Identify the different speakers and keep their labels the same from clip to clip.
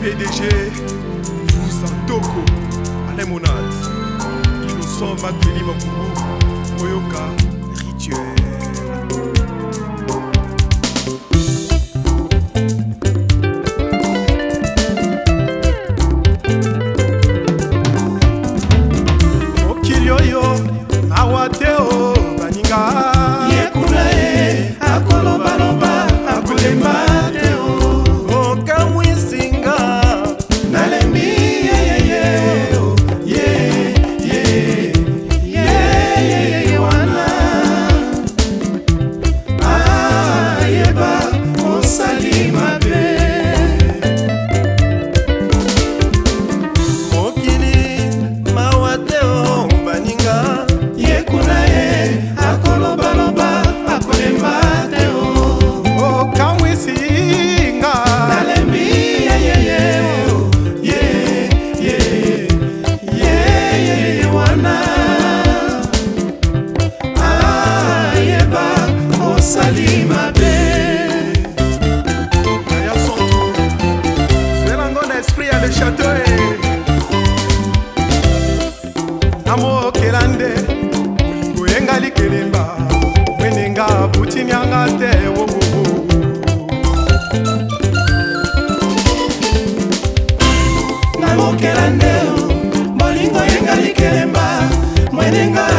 Speaker 1: PDG Fusa Toko Alain Monat Innocent Mateli Makuru Oyoka Rituel mokili oyo
Speaker 2: awa te o oh. eninga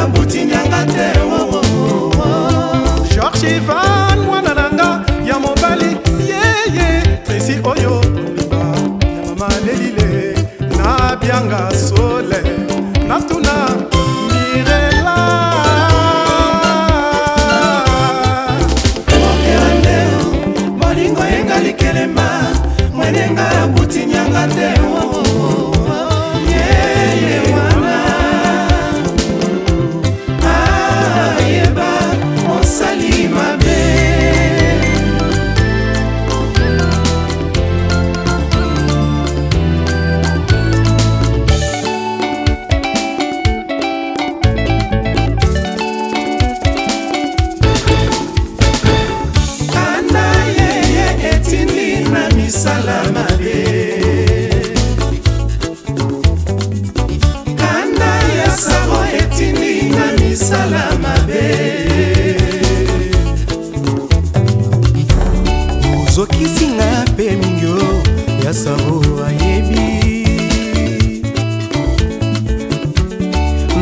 Speaker 3: makasa o ayebi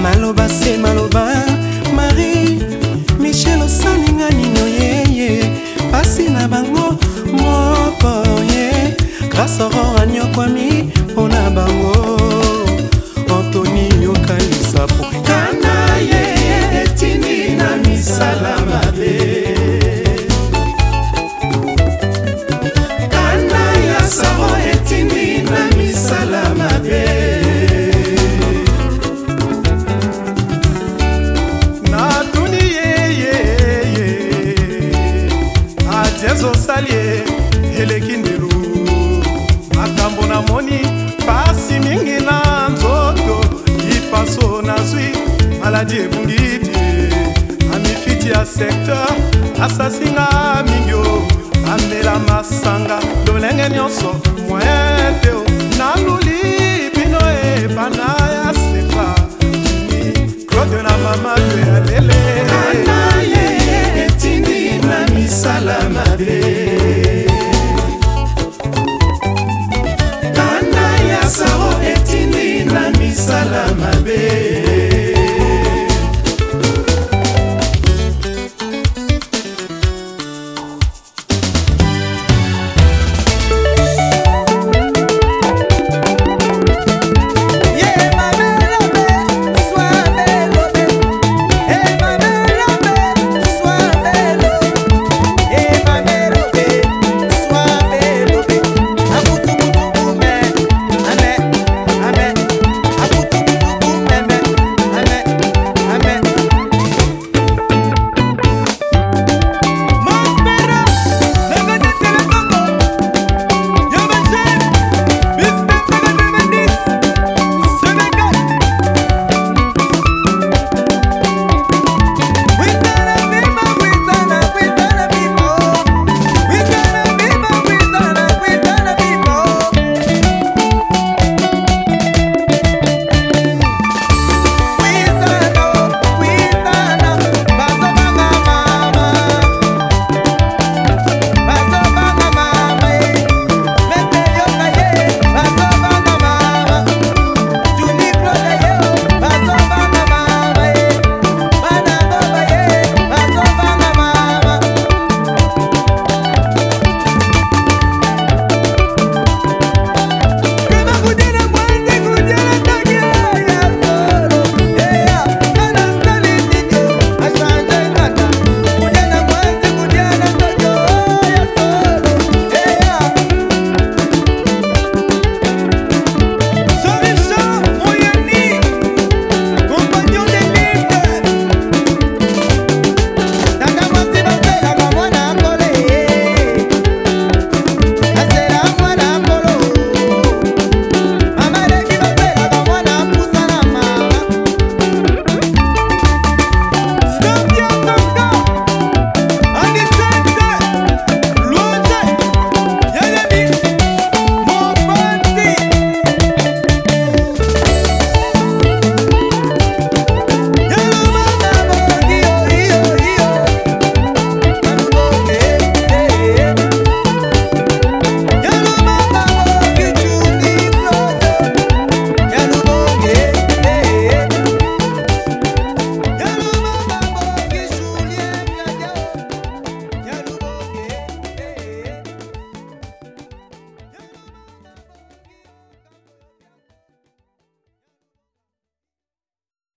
Speaker 3: maloba se maloba marie michel osalinga nino yeye pasi na bango
Speaker 1: ozosali ye eleki ndelu makambo namoni pasi mingi na nzoto lipaso nazwi maladi ebungidi amifiti ya sekteur asasinga mingi o bamela masanga lolenge nyonso mwete o naluli bino ebana